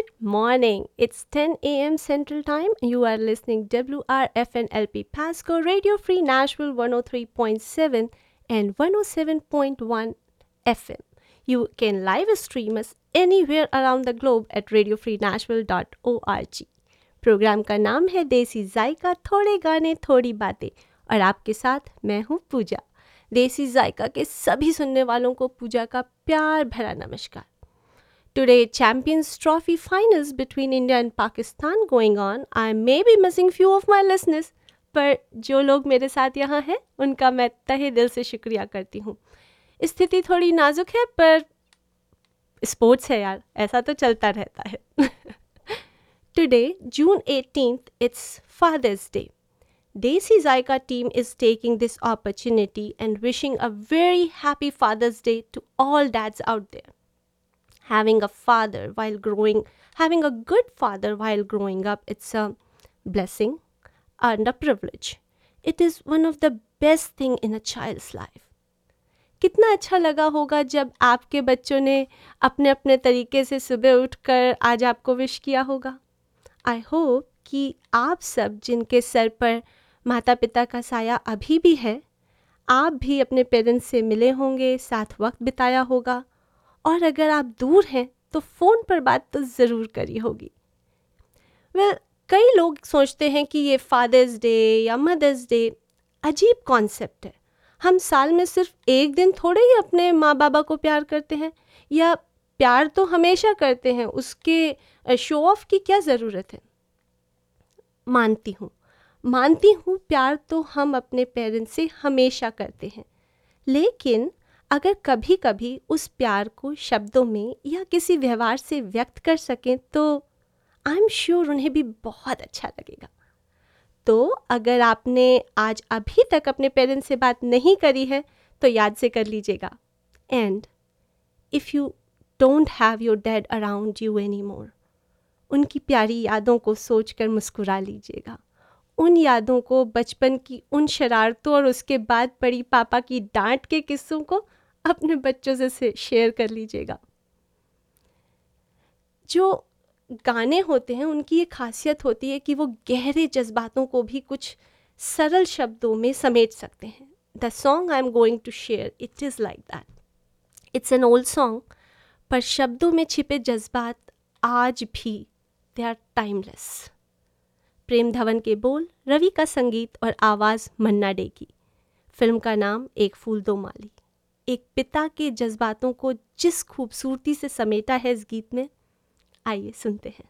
Good morning. It's 10 a.m. Central Time. You are listening WRFNLP Pasco Radio Free Nashville 103.7 and 107.1 FM. You can live stream us anywhere around the globe at radiofreenashville.org. Programme का नाम है देसी जायका थोड़े गाने थोड़ी बातें और आपके साथ मैं हूँ पूजा देसी जायका के सभी सुनने वालों को पूजा का प्यार भरा नमस्कार Today, Champions Trophy finals between India and Pakistan going on. I may be missing few of my listeners, पर जो लोग मेरे साथ यहाँ हैं उनका मैं तहे दिल से शुक्रिया करती हूँ स्थिति थोड़ी नाजुक है पर स्पोर्ट्स है यार ऐसा तो चलता रहता है today June 18th it's Father's Day. Desi Zaika team is taking this opportunity and wishing a very happy Father's Day to all dads out there. Having a father while growing having a good father while growing up it's a blessing and a privilege it is one of the best thing in a child's life कितना अच्छा लगा होगा जब आपके बच्चों ने अपने अपने तरीके से सुबह उठकर आज आपको विश किया होगा आई होप कि आप सब जिनके सर पर माता पिता का साया अभी भी है आप भी अपने पेरेंट्स से मिले होंगे साथ वक्त बिताया होगा और अगर आप दूर हैं तो फ़ोन पर बात तो ज़रूर करी होगी। वेल well, कई लोग सोचते हैं कि ये फादर्स डे या मदर्स डे अजीब कॉन्सेप्ट है। हम साल में सिर्फ़ एक दिन थोड़े ही अपने माँ बाबा को प्यार करते हैं या प्यार तो हमेशा करते हैं उसके शो ऑफ़ की क्या ज़रूरत है? मानती हूँ। मानती हूँ प्यार तो हम अपने पेरेंट्स से हमेशा करते हैं। लेकिन अगर कभी कभी उस प्यार को शब्दों में या किसी व्यवहार से व्यक्त कर सकें तो आई एम श्योर उन्हें भी बहुत अच्छा लगेगा। तो अगर आपने आज अभी तक अपने पेरेंट्स से बात नहीं करी है तो याद से कर लीजिएगा। And if you don't have your dad around you any more उनकी प्यारी यादों को सोच कर मुस्कुरा लीजिएगा। उन यादों को बचपन की उन शरारतों और उसके बाद पड़ी पापा की डांट के किस्सों को अपने बच्चों से शेयर कर लीजिएगा। जो गाने होते हैं, उनकी ये खासियत होती है कि वो गहरे जज्बातों को भी कुछ सरल शब्दों में समेट सकते हैं। The song I am going to share it is like that it's an old song पर शब्दों में छिपे जज्बात आज भी they are timeless Prem Dhawan के बोल, रवि का संगीत और आवाज़ मन्ना डे की फ़िल्म का नाम, एक फूल दो माली। एक पिता के जज्बातों को जिस खूबसूरती से समेटा है इस गीत में, आइए सुनते हैं।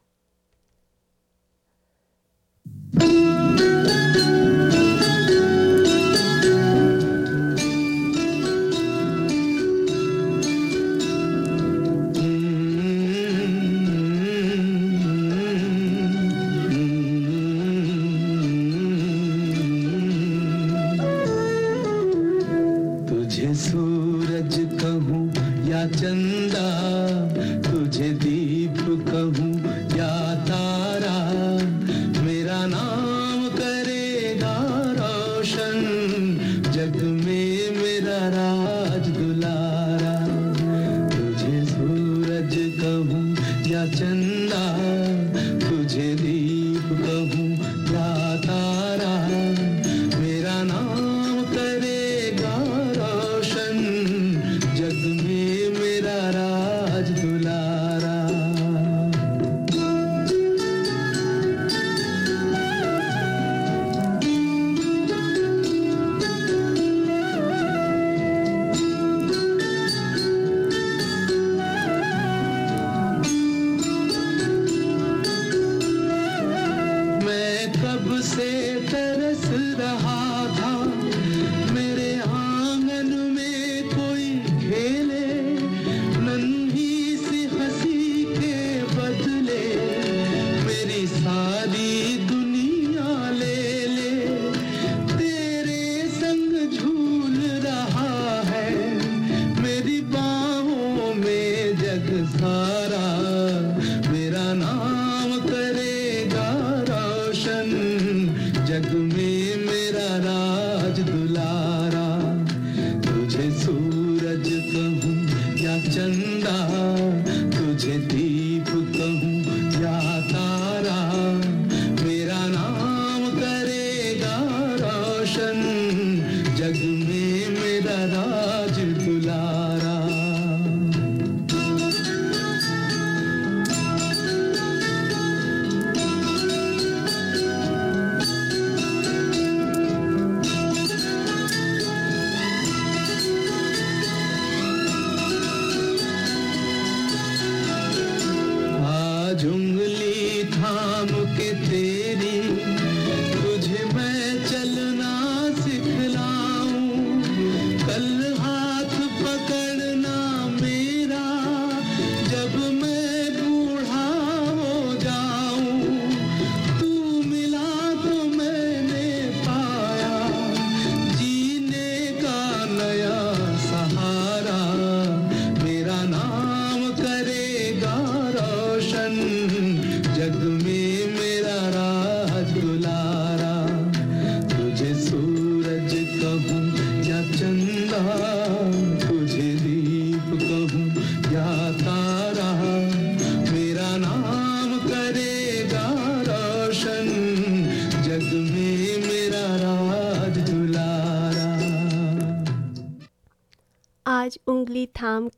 चंदा तुझे दीप कहूँ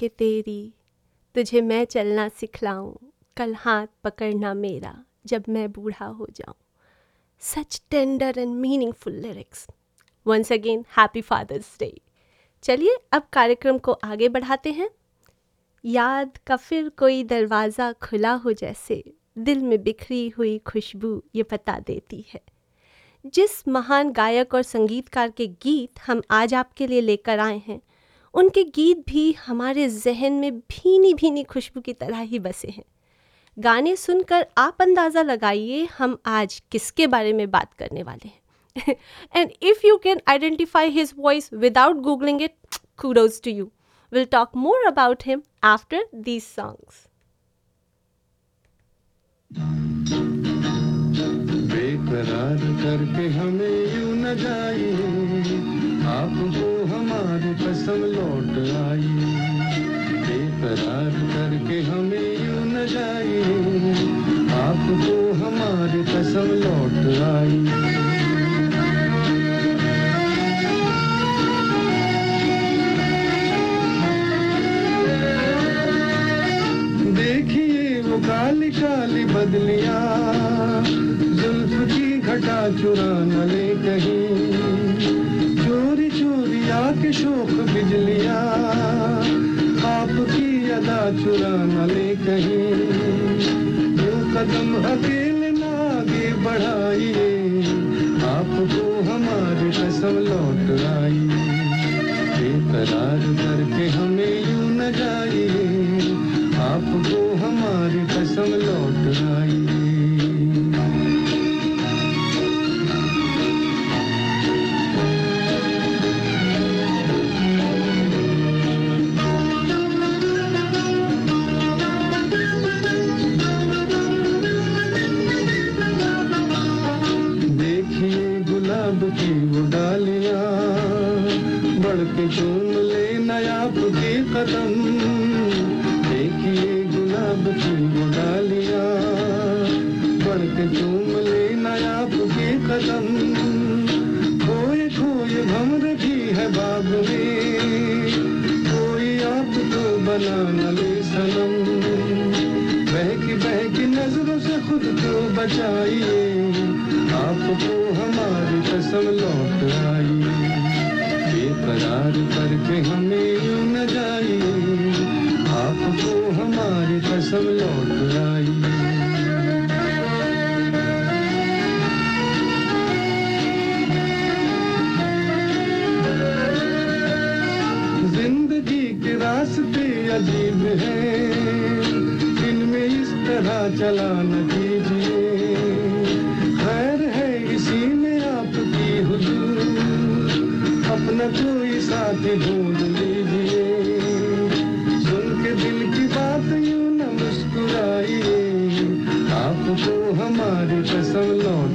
के तेरी, तुझे मैं चलना सिखलाऊं, कल हाथ पकड़ना मेरा, जब मैं बूढ़ा हो जाऊँ। Such tender and meaningful lyrics once again happy father's day चलिए, अब कार्यक्रम को आगे बढ़ाते हैं। याद का फिर कोई दरवाज़ा खुला हो जैसे, दिल में बिखरी हुई खुशबू ये बता देती है। जिस महान गायक और संगीतकार के गीत हम आज आपके लिए लेकर आए हैं उनके गीत भी हमारे जहन में भीनी भीनी खुशबू की तरह ही बसे हैं गाने सुनकर आप अंदाज़ा लगाइए हम आज किसके बारे में बात करने वाले हैं and if you can identify his voice without googling it kudos to you. We'll talk more about him after these songs. बेकरार करके हमें यूँ न जाइए आपको हमारी कसम लौट आई, बेकरार करके हमें यू न जाइए आपको हमारी कसम लौट से हमें न जाइए आपको हमारी कसम लौट लाइए ज़िंदगी के रास्ते अजीब हैं। इनमें इस तरह चला नदी लीजिए। सुन के दिल की बात यूँ न आपको हमारी कसम लौट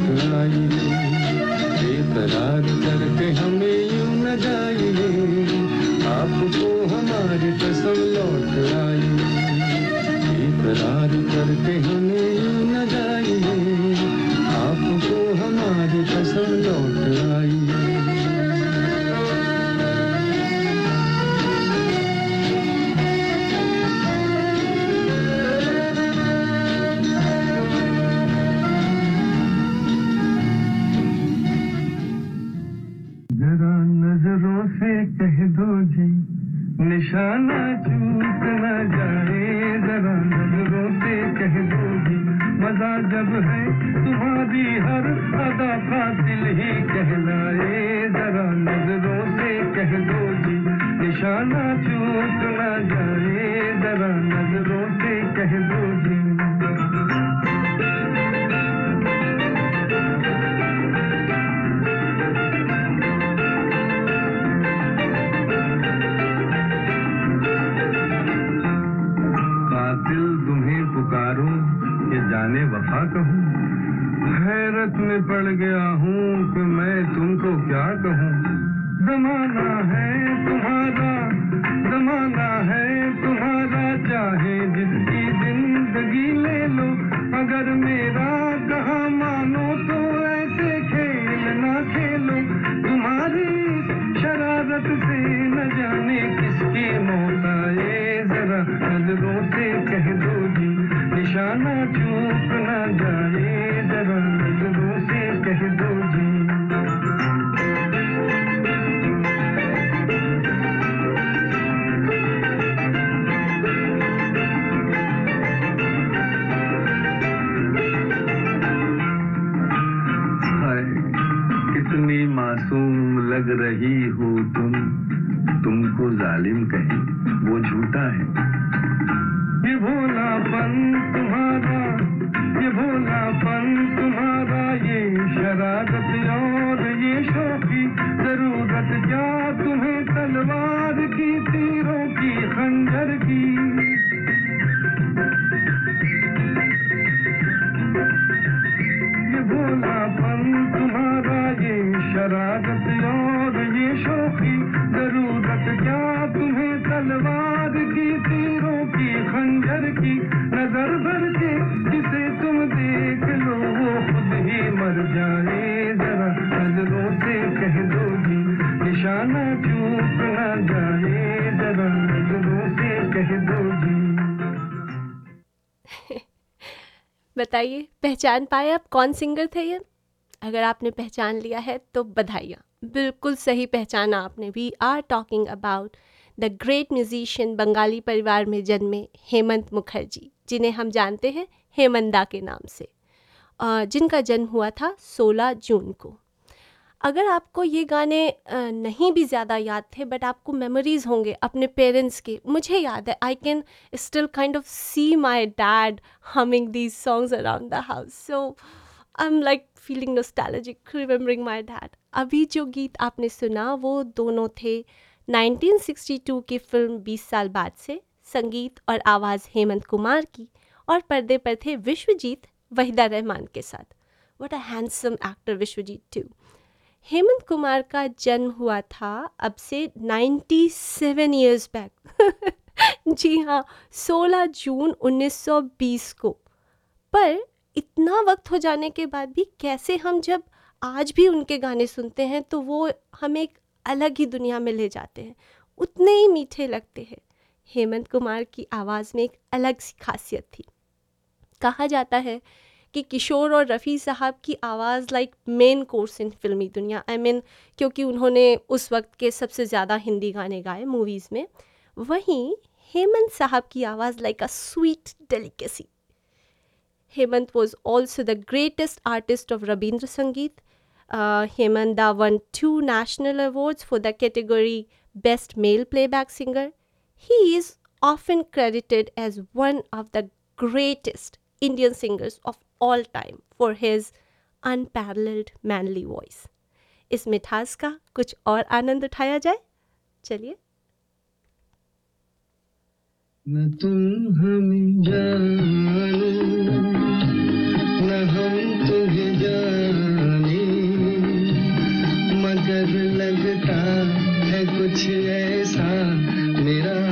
अगर मेरा कहा मानो तो ऐसे खेल ना खेलो। तुम्हारी शरारत से न जाने किसकी मौत आए। जरा नज़रों से कह दो जी, निशाना चूक ना जाए। तुमको जालिम कहे। बताइए, पहचान पाए आप कौन सिंगर थे ये? अगर आपने पहचान लिया है तो बधाइयाँ। बिल्कुल सही पहचाना आपने। We are talking about the great musician Bengali परिवार में जन्मे हेमंत मुखर्जी, जिन्हें हम जानते हैं हेमंदा के नाम से। जिनका जन्म हुआ था 16 जून को। अगर आपको ये गाने नहीं भी ज़्यादा याद थे बट आपको मेमोरीज होंगे अपने पेरेंट्स के, मुझे याद है I can still kind of see my dad humming these songs around the house so I am like feeling nostalgic remembering my dad अभी जो गीत आपने सुना, वो दोनों थे 1962 की फ़िल्म 20 साल बाद से, संगीत और आवाज़ हेमंत कुमार की, और पर्दे पर थे विश्वजीत वहीदा रहमान के साथ। What a handsome actor Biswajeet to Hemant Kumar का जन्म हुआ था अब से 97 इयर्स बैक जी हाँ 16 जून 1920 को। पर इतना वक्त हो जाने के बाद भी कैसे हम जब आज भी उनके गाने सुनते हैं तो वो हमें एक अलग ही दुनिया में ले जाते हैं। उतने ही मीठे लगते हैं। हेमंत कुमार की आवाज़ में एक अलग सी खासियत थी। कहा जाता है कि किशोर और रफ़ी साहब की आवाज़ लाइक मेन कोर्स इन फिल्मी दुनिया। आई I मीन mean, क्योंकि उन्होंने उस वक्त के सबसे ज़्यादा हिंदी गाने गाए मूवीज़ में। वहीं हेमंत साहब की आवाज़ like a sweet delicacy Hemant was also the greatest artist of Rabindra Sangeet Hemant the one two national awards for the category best male playback singer he is often credited as one of the greatest Indian singers of all time for his unparalleled manly voice. इस मिठास का कुछ और आनंद उठाया जाए चलिए न तुम हमें जानो न हम तुम्हें जाने मगर लगता है कुछ ऐसा मेरा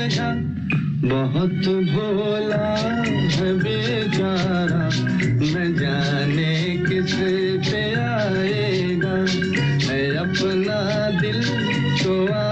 बहुत भोला है बेचारा न जाने किस पे आएगा। है अपना दिल तो छोआ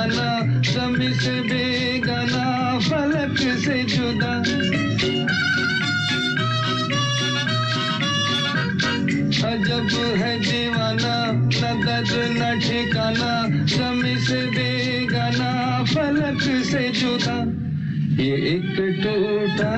जना जमी से बेगाना, फलक से जुदा। अजब है दीवाना, न दर्द, न ठिकाना जमी से बेगाना, फलक से जुदा। ये एक टूटा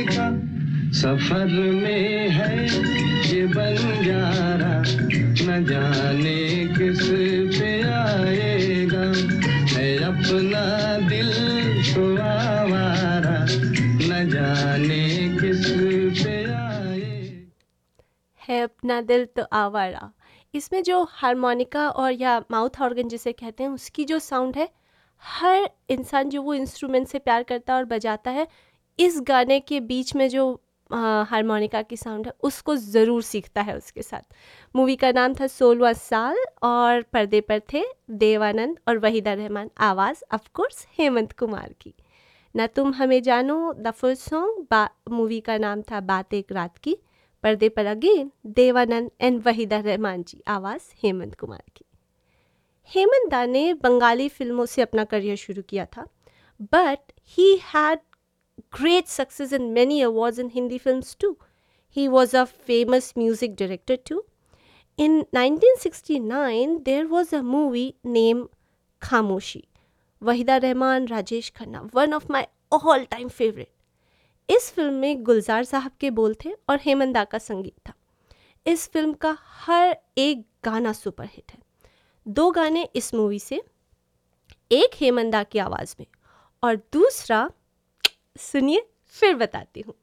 देखा। सफ़र में है ये बंजारा न जाने किस पे आएगा। है अपना दिल तो आवारा न जाने किस पे आए है अपना दिल तो आवारा। इसमें जो हारमोनिका और या माउथ ऑर्गन जिसे कहते हैं, उसकी जो साउंड है, हर इंसान जो वो इंस्ट्रूमेंट से प्यार करता है और बजाता है इस गाने के बीच में जो हारमोनिका की साउंड है, उसको ज़रूर सीखता है उसके साथ। मूवी का नाम था सोलवा साल और पर्दे पर थे देवानंद और वहीदा रहमान। आवाज़ ऑफ़ कोर्स हेमंत कुमार की। न तुम हमें जानो द फ़र्स्ट सॉन्ग मूवी का नाम था बात एक रात की। पर्दे पर अगेन देवानंद एंड वहीदा रहमान जी। आवाज़, हेमंत कुमार की। हेमंत दा ने बंगाली फ़िल्मों से अपना करियर शुरू किया था but he had great success and many awards in Hindi films too. He was a famous music director too. In 1969, there was a movie named Khamoshi. Wahida Rahman, Rajesh Khanna, one of my all time favorite. इस film में गुलजार साहब के बोल थे और हेमंदा का संगीत था इस फ़िल्म का हर एक गाना सुपरहिट है दो गाने इस मूवी से एक हेमंदा की आवाज़ में और दूसरा सुनिए फिर बताती हूँ।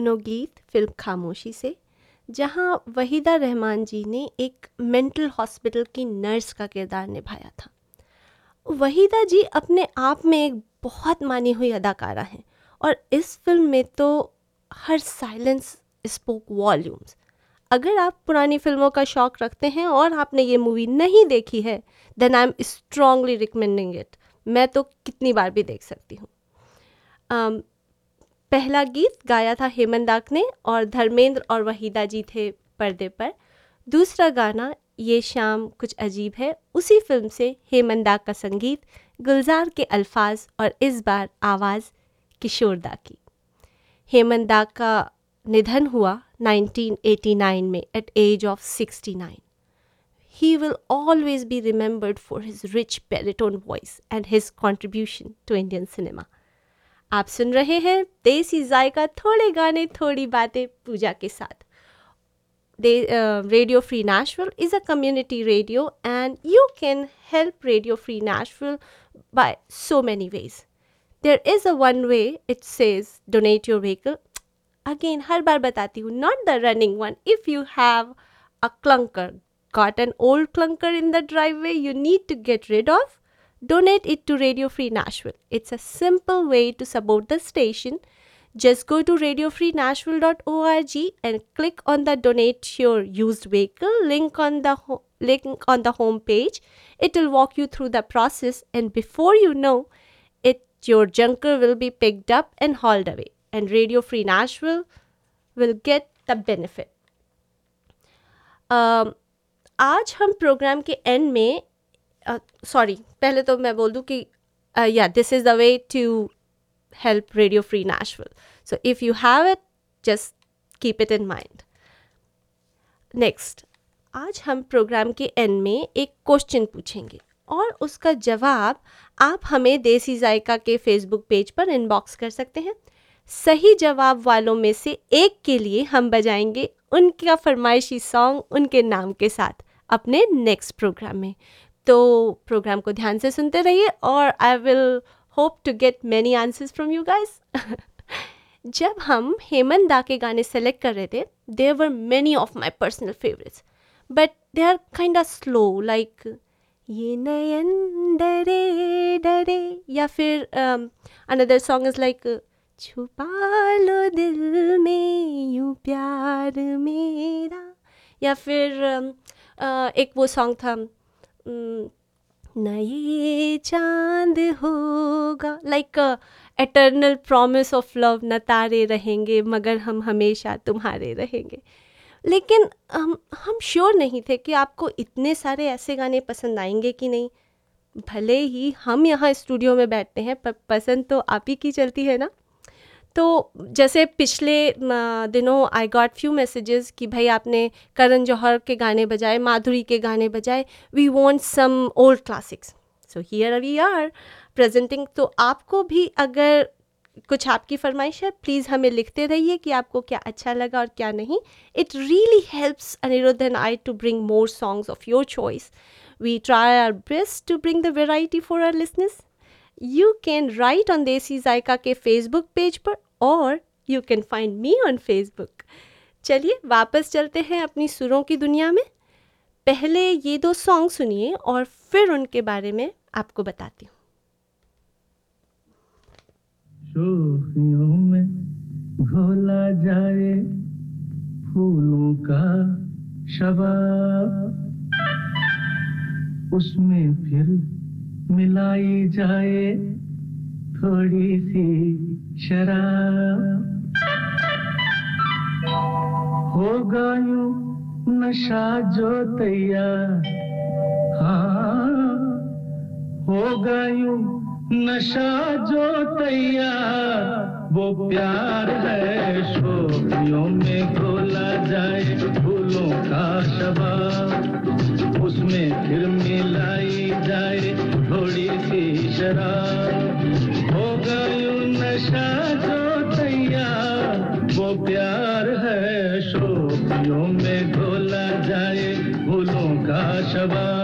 दोनों गीत फ़िल्म खामोशी से, जहाँ वहीदा रहमान जी ने एक मेंटल हॉस्पिटल की नर्स का किरदार निभाया था। वहीदा जी अपने आप में एक बहुत मानी हुई अदाकारा हैं और इस फ़िल्म में तो हर साइलेंस स्पोक वॉल्यूम्स। अगर आप पुरानी फ़िल्मों का शौक रखते हैं और आपने ये मूवी नहीं देखी है then I am strongly recommending it मैं तो कितनी बार भी देख सकती हूँ। पहला गीत गाया था हेमंत ने और धर्मेंद्र और वहीदा जी थे पर्दे पर। दूसरा गाना, ये शाम कुछ अजीब है, उसी फ़िल्म से हेमंत का संगीत, गुलजार के अल्फाज और इस बार आवाज़ किशोर किशोरदा की। हेमंत का निधन हुआ 1989 में at age of 69 he will always be remembered for his rich baritone voice and his contribution to Indian cinema. आप सुन रहे हैं देसी जायका, थोड़े गाने, थोड़ी बातें पूजा के साथ। The Radio Free Nashville is a community radio and you can help Radio Free Nashville by so many ways there is a one way it says donate your vehicle again हर बार बताती हूँ not the running one if you have a clunker got an old clunker in the driveway you need to get rid of donate it to Radio Free Nashville. It's a simple way to support the station. Just go to radiofreenashville.org and click on the donate your used vehicle link on the ho- link on the home page. It will walk you through the process and before you know it your junker will be picked up and hauled away and Radio Free Nashville will get the benefit. Um, आज हम programme के and में sorry uh, पहले तो मैं बोल दूँ कि या this is the way to help Radio Free Nashville. So if you have it, just keep it in mind. Next आज हम प्रोग्राम के एंड में एक क्वेश्चन पूछेंगे और उसका जवाब आप हमें देसी जायका के फेसबुक पेज पर इनबॉक्स कर सकते हैं सही जवाब वालों में से एक के लिए हम बजाएँगे उनका फरमाइशी सॉन्ग उनके नाम के साथ अपने नेक्स्ट प्रोग्राम में तो प्रोग्राम को ध्यान से सुनते रहिए और I will hope to get many answers from you guys जब हम हेमंत दा के गाने सेलेक्ट कर रहे थे there were many of my personal favourites but they are kind of slow like ये नयन डरे डरे या फिर अनदर सॉन्ग इज़ लाइक छुपा लो दिल में यूँ प्यार मेरा या फिर um, uh, एक वो सॉन्ग था न ये चाँद होगा। Like eternal promise of love न तारे रहेंगे, मगर हम हमेशा तुम्हारे रहेंगे। लेकिन, हम हम श्योर नहीं थे कि आपको इतने सारे ऐसे गाने पसंद आएँगे कि नहीं। भले ही हम यहाँ स्टूडियो में बैठते हैं, पर पसंद तो आप ही की चलती है ना? तो जैसे पिछले दिनों आई गॉट फ्यू मैसेजेस कि भाई आपने करण जौहर के गाने बजाए, माधुरी के गाने बजाए we want some old classics so here we are presenting तो आपको भी अगर कुछ आपकी फरमाइश है प्लीज़ हमें लिखते रहिए कि आपको क्या अच्छा लगा और क्या नहीं. It really helps Anirudh and I to bring more songs of your choice we try our best to bring the variety for our listeners you can write on Desi Zaika के फेसबुक पेज पर और you can find me on Facebook चलिए, वापस चलते हैं अपनी सुरों की दुनिया में। पहले ये दो सॉन्ग सुनिए और फिर उनके बारे में आपको बताती हूँ। जाए फूलों का शबाब, उसमें फिर मिलाई जाए थोड़ी सी शराब। होगा यूँ नशा जो तैयार। हाँ होगा यूँ नशा जो तैयार। वो प्यार है शोभियों में खोला जाए फूलों का शबाब। उसमें फिर मिलाई जाए थोड़ी सी शराब। हो गयो नशा जो तैयार। वो प्यार है, शोपियों में घोला जाए भूलों का शबाब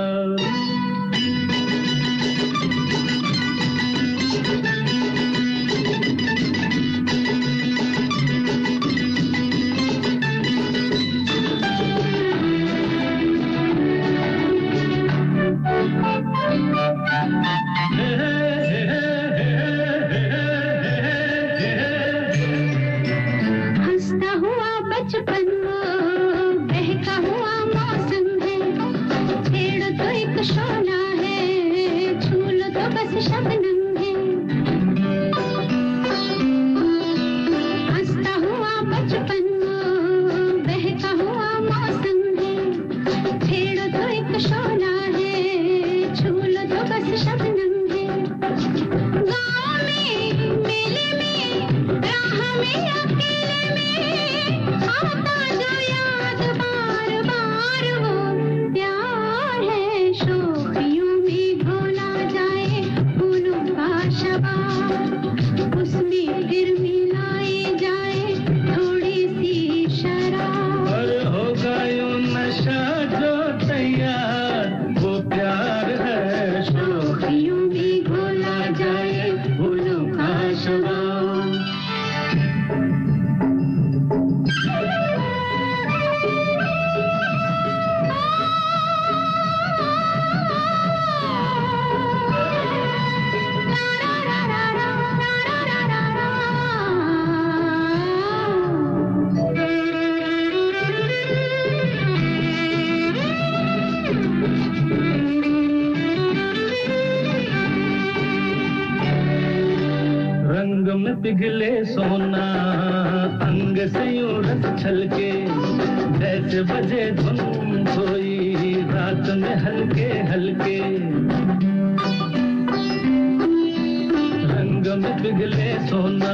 अंग में पिघले सोना,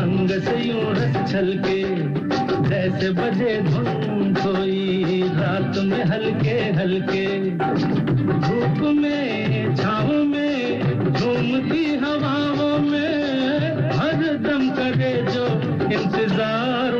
अंग से यूँ रस छलके, जैसे बजे धुन सोई रात में हल्के हल्के। धूप में, छाव में घूमती हवाओं में, हर दम करे जो इंतज़ार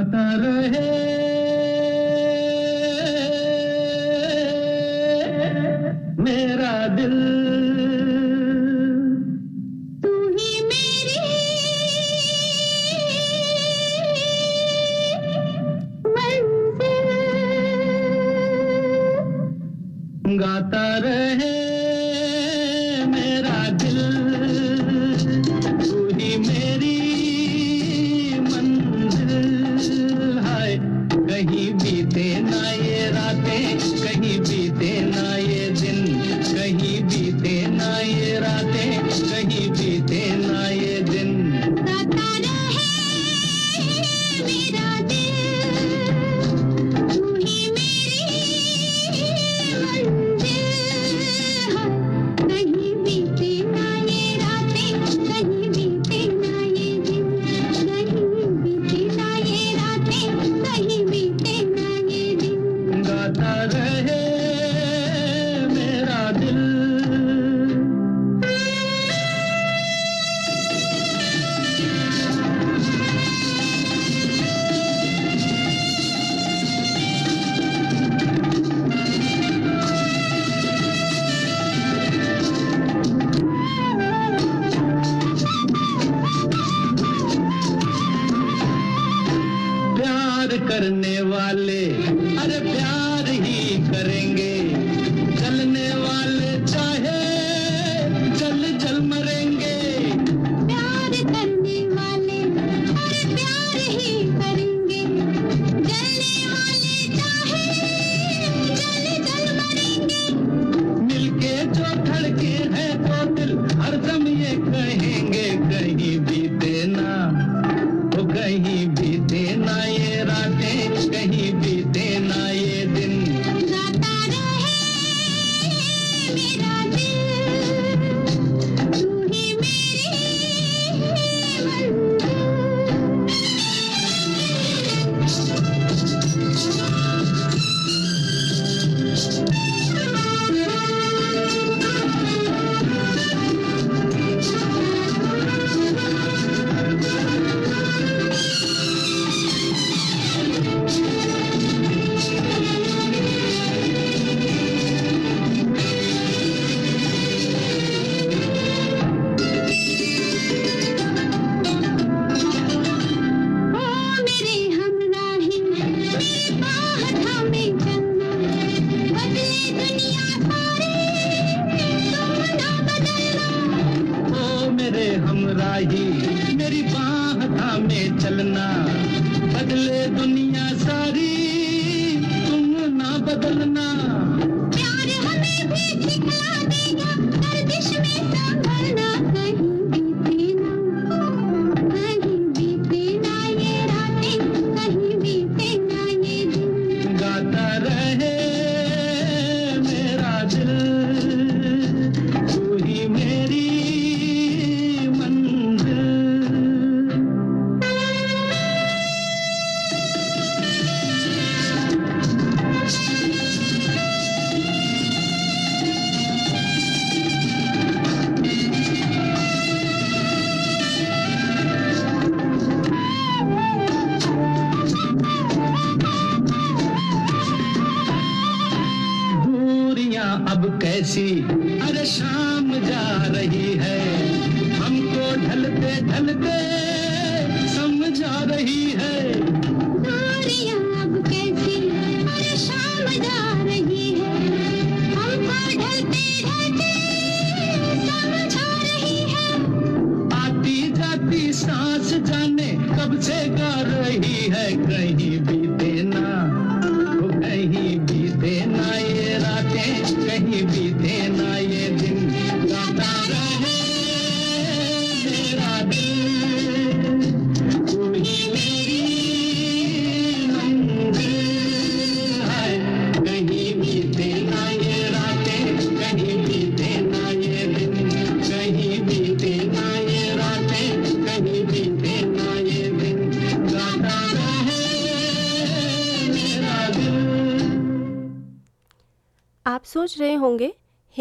गाता रहे। मेरा दिल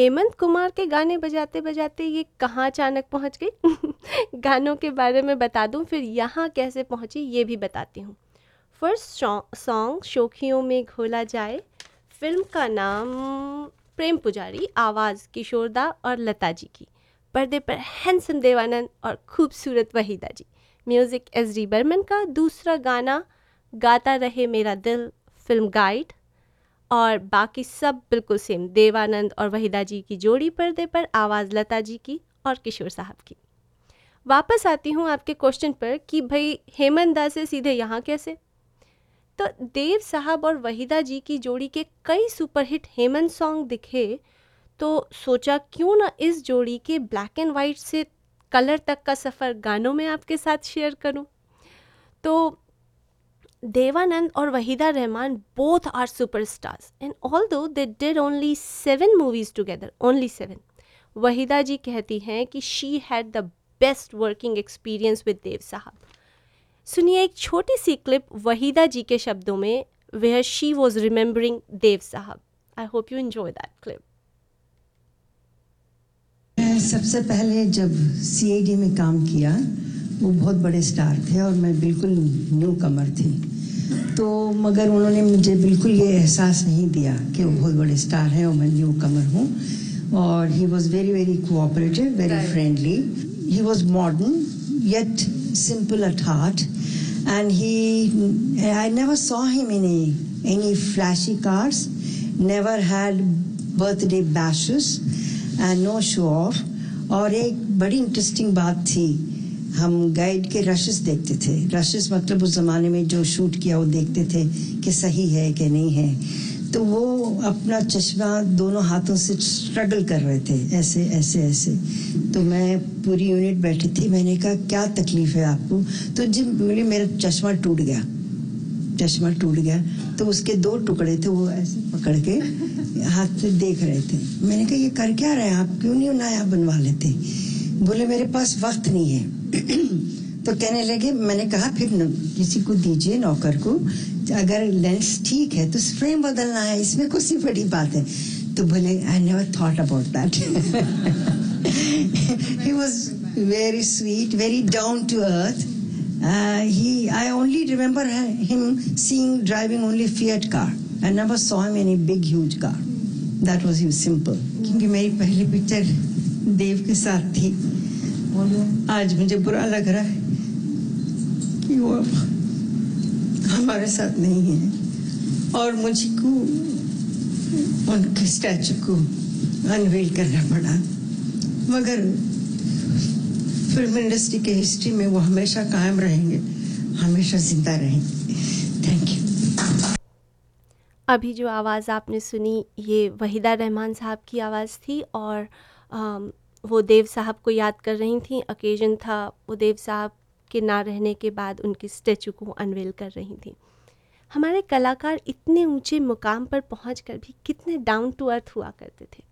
हेमंत कुमार के गाने बजाते बजाते ये कहाँ अचानक पहुँच गई? गानों के बारे में बता दूँ, फिर यहाँ कैसे पहुँची, ये भी बताती हूँ। फ़र्स्ट सॉन्ग शोखियों में घोला जाए फ़िल्म का नाम प्रेम पुजारी, आवाज़ किशोरदा और लता जी की। पर्दे पर हैंसम देवानंद और खूबसूरत वहीदा जी। म्यूज़िक एस डी बर्मन का दूसरा गाना, गाता रहे मेरा दिल फ़िल्म गाइड और बाकी सब बिल्कुल सेम देवानंद और वहीदा जी की जोड़ी पर्दे पर, आवाज़ लता जी की और किशोर साहब की। वापस आती हूँ आपके क्वेश्चन पर कि भाई हेमंत दा से सीधे यहाँ कैसे? तो देव साहब और वहीदा जी की जोड़ी के कई सुपरहिट हेमंत सॉन्ग दिखे तो सोचा क्यों ना इस जोड़ी के ब्लैक एंड वाइट से कलर तक का सफ़र गानों में आपके साथ शेयर करूँ। तो देवानंद और Waheeda Rehman both are superstars and although they did only seven movies together only seven Waheeda जी कहती हैं कि she had the best working experience with देव साहब सुनिए एक छोटी सी क्लिप वहीदा जी के शब्दों में where she was remembering देव साहब hope you enjoy that clip मैं सबसे पहले जब सी में काम किया वो बहुत बड़े स्टार थे और मैं बिल्कुल न्यू कमर थी। तो मगर उन्होंने मुझे बिल्कुल ये एहसास नहीं दिया कि वो बहुत बड़े स्टार हैं और मैं न्यू कमर हूँ। और he was very very cooperative very friendly he was modern yet simple at heart and he i never saw him in any flashy cars never had birthday bashes and no show off. और एक बड़ी interesting बात थी हम guide के rashes देखते थे। Rashes मतलब उस ज़माने में जो शूट किया, वो देखते थे कि सही है कि नहीं है। तो वो अपना चश्मा दोनों हाथों से स्ट्रगल कर रहे थे। ऐसे ऐसे ऐसे। तो मैं पूरी यूनिट बैठी थी। मैंने कहा, क्या तकलीफ़ है आपको? तो जब बोले मेरा चश्मा टूट गया। चश्मा टूट गया। तो उसके दो टुकड़े थे, वो ऐसे पकड़ के हाथ से देख रहे थे। मैंने कहा, ये कर क्या रहे हैं आप? क्यों नहीं नया बनवा लेते? बोले, मेरे पास वक्त नहीं है। तो कहने लगे, मैंने कहा, फिर किसी को दीजिए नौकर को। अगर लेंस ठीक है तो फ्रेम बदलना है, इसमें कुछ ही बड़ी बात है। तो बोले I never thought about that he was very sweet very down to earth he I only remember him seeing driving only Fiat car I never saw him any big huge car that was you simple क्योंकि मेरी पहली picture देव के साथ थी। आज मुझे बुरा लग रहा है कि वो अब हमारे साथ नहीं है। और मुझको उनके स्टैचू को अनवील करना पड़ा। मगर फ़िल्म इंडस्ट्री के हिस्ट्री में वो हमेशा कायम रहेंगे, हमेशा ज़िंदा रहेंगे। थैंक यू अभी जो आवाज़ आपने सुनी, ये वहीदा रहमान साहब की आवाज़ थी और वो देव साहब को याद कर रही थी ओकेजन था वो देव साहब के ना रहने के बाद उनके स्टैचू को अनवेल कर रही थी। हमारे कलाकार इतने ऊँचे मुकाम पर पहुंचकर भी कितने डाउन टू अर्थ हुआ करते थे।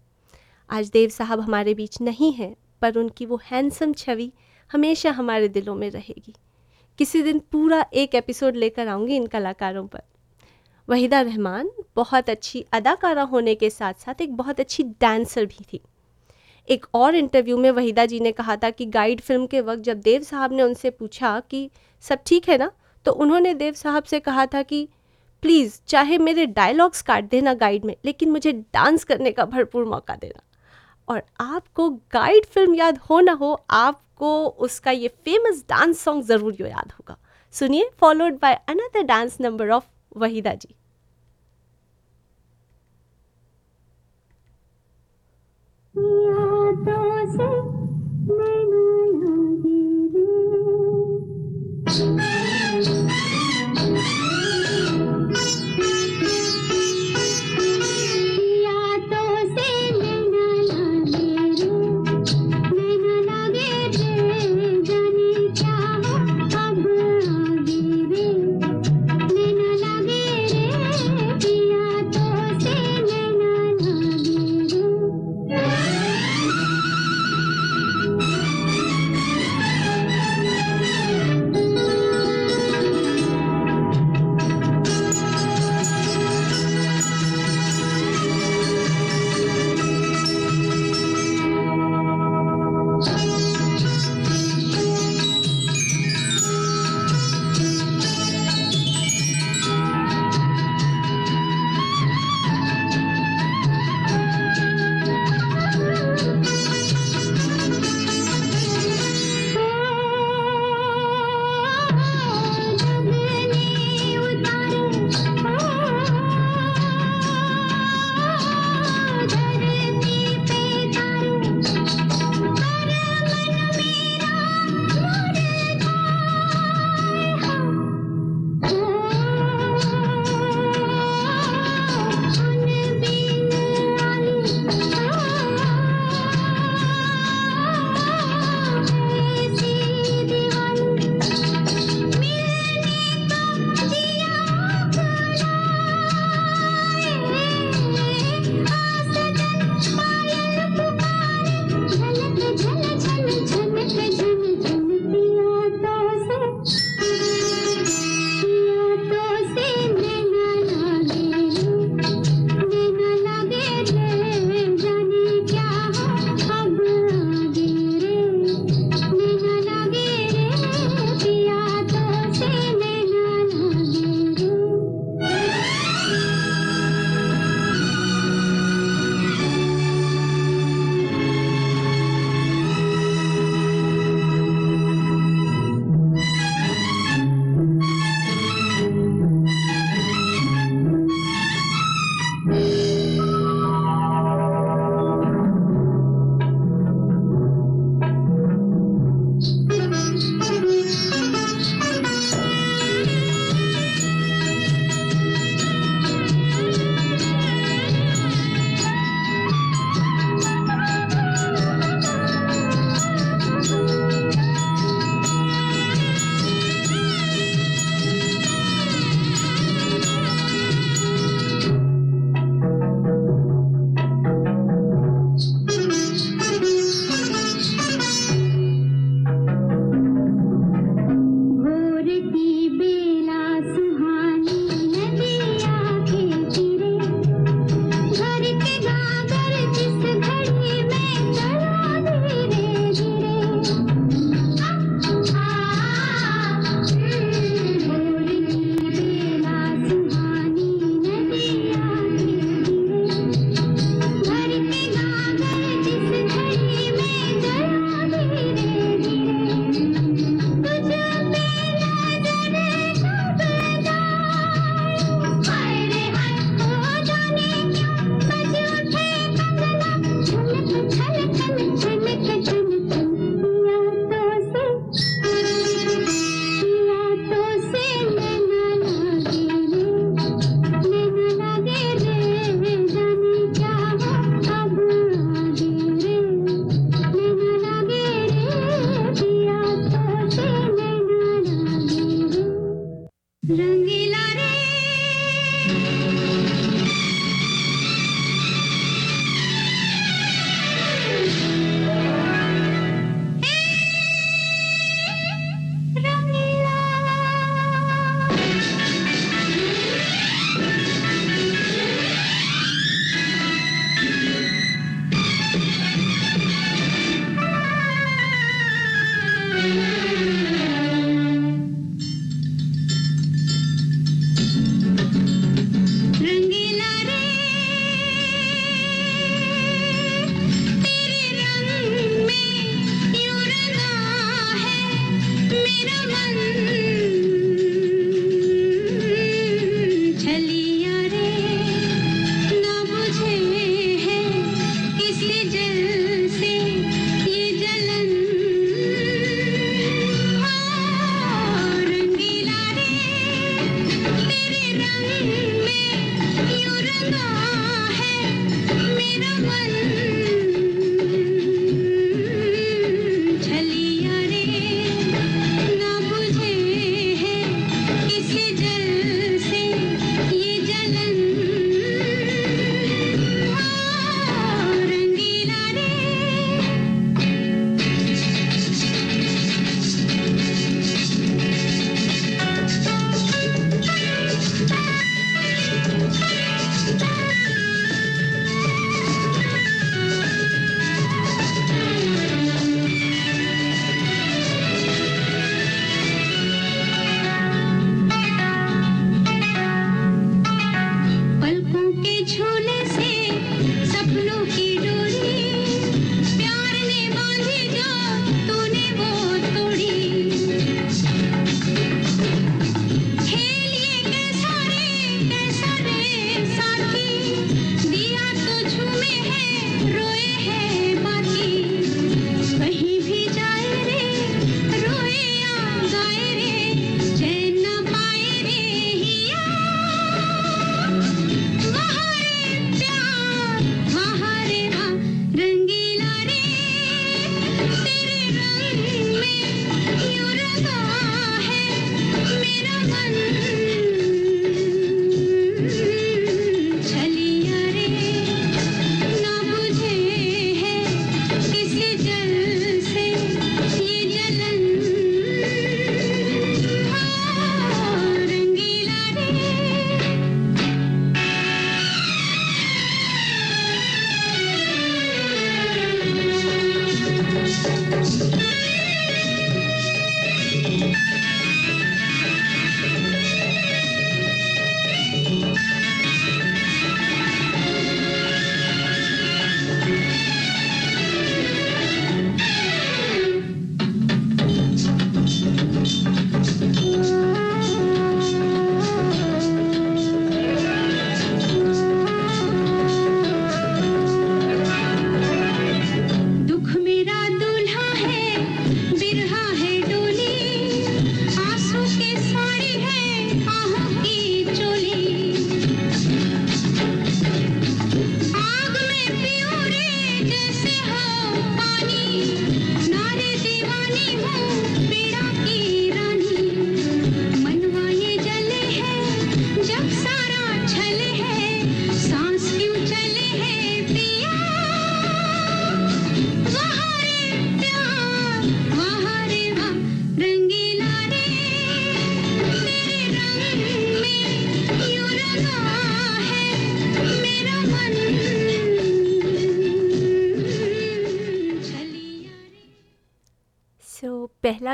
आज देव साहब हमारे बीच नहीं हैं, पर उनकी वो हैंडसम छवि हमेशा हमारे दिलों में रहेगी। किसी दिन पूरा एक एपिसोड लेकर आऊँगी इन कलाकारों पर। वहीदा रहमान बहुत अच्छी अदाकारा होने के साथ साथ एक बहुत अच्छी डांसर भी थी। एक और इंटरव्यू में वहीदा जी ने कहा था कि गाइड फ़िल्म के वक्त जब देव साहब ने उनसे पूछा कि सब ठीक है ना तो उन्होंने देव साहब से कहा था कि प्लीज़ चाहे मेरे डायलॉग्स काट देना गाइड में, लेकिन मुझे डांस करने का भरपूर मौका देना। और आपको गाइड फ़िल्म याद हो ना हो, आपको उसका ये फ़ेमस डांस सॉन्ग ज़रूर याद होगा। सुनिए followed by another dance number of Waheeda ji. यादों से मैनू रे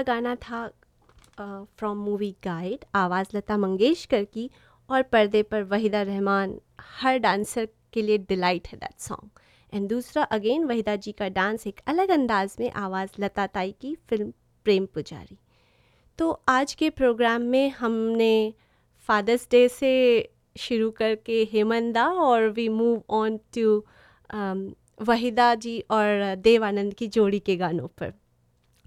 गाना था फ्रॉम मूवी गाइड आवाज़ लता मंगेशकर की और पर्दे पर वहीदा रहमान, हर डांसर के लिए डिलाइट है दैट सॉन्ग एंड दूसरा अगेन वहीदा जी का डांस एक अलग अंदाज में आवाज़ लता ताई की फ़िल्म प्रेम पुजारी तो आज के प्रोग्राम में हमने फादर्स डे से शुरू करके हेमंदा और we move on to Waheeda जी और देवानंद की जोड़ी के गानों पर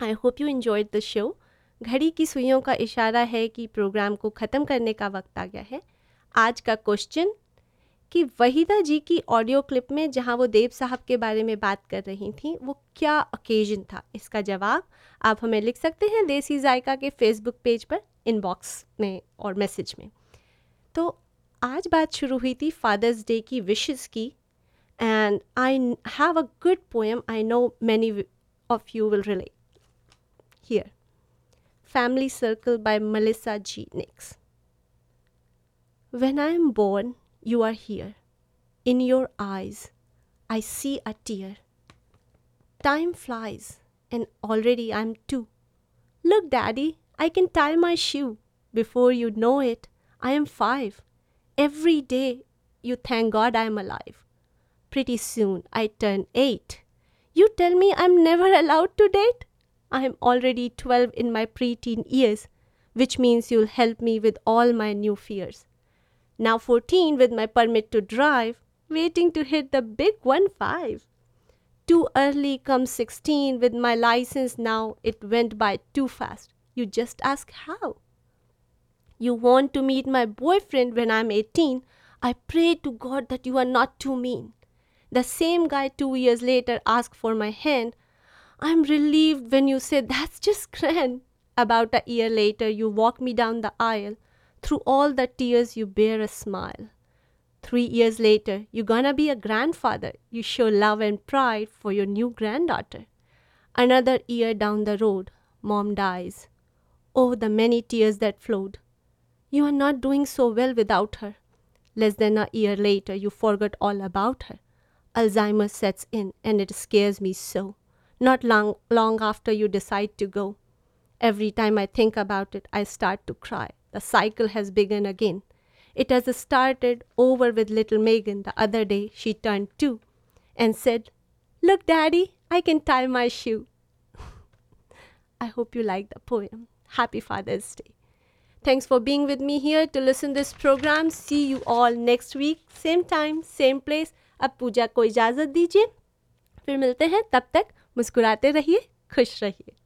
आई hope you enjoyed the show घड़ी की सुइयों का इशारा है कि प्रोग्राम को ख़त्म करने का वक्त आ गया है। आज का क्वेश्चन कि वहीदा जी की ऑडियो क्लिप में जहाँ वो देव साहब के बारे में बात कर रही थी, वो क्या ओकेजन था? इसका जवाब आप हमें लिख सकते हैं देसी जायका के फेसबुक पेज पर इनबॉक्स में और मैसेज में। तो आज बात शुरू हुई थी फादर्स डे की विशेस की and I have a good poem I know many of you will relate here. Family Circle by Melissa G. Nix. When I am born, you are here. In your eyes, I see a tear. Time flies, and already I'm two. Look, Daddy, I can tie my shoe. Before you know it, I am five. Every day, you thank God I'm alive. Pretty soon, I turn eight. You tell me I'm never allowed to date? I am already 12 in my preteen years, which means you'll help me with all my new fears. Now 14 with my permit to drive, waiting to hit the big one five. Too early comes 16 with my license now, it went by too fast. You just ask how. You want to meet my boyfriend when I'm 18. I pray to God that you are not too mean. The same guy two years later asked for my hand. I'm relieved when you say that's just grand. About a year later, you walk me down the aisle. Through all the tears, you bear a smile. Three years later, you're gonna be a grandfather. You show love and pride for your new granddaughter. Another year down the road, mom dies. Oh, the many tears that flowed. You are not doing so well without her. Less than a year later, you forget all about her. Alzheimer's sets in, and it scares me so Not long, long after you decide to go. Every time I think about it, I start to cry. The cycle has begun again. It has started over with little Megan the other day. She turned two and said, Look, Daddy, I can tie my shoe. I hope you like the poem. Happy Father's Day. Thanks for being with me here to listen this program. See you all next week, same time, same place. अब पूजा को इजाज़त दीजिए फिर मिलते हैं तब तक मुस्कुराते रहिए खुश रहिए।